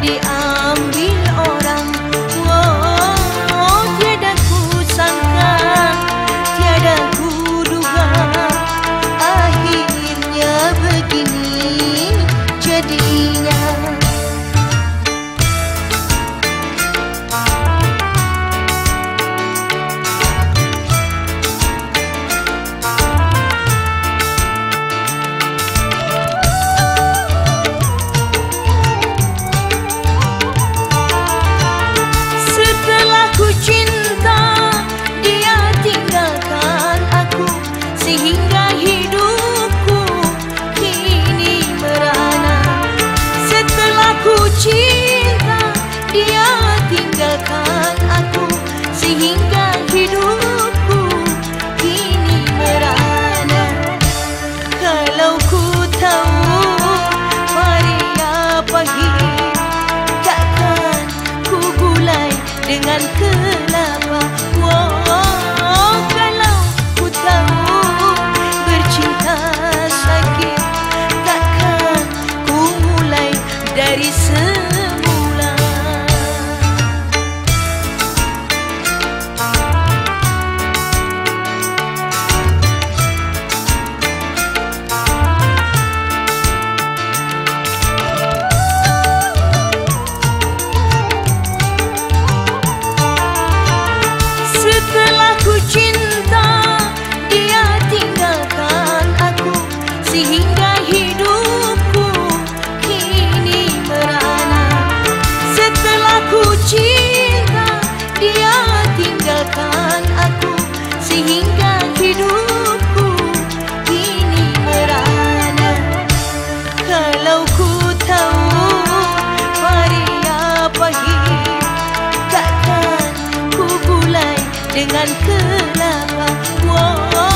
di Hingga hidupku kini merana. Kalau ku tahu mari apa takkan ku gulai dengan kelam dia tinggalkan aku sehingga hidupku kini merana kalau ku tahu hari apa ini takkan ku gulai dengan kelapa wow.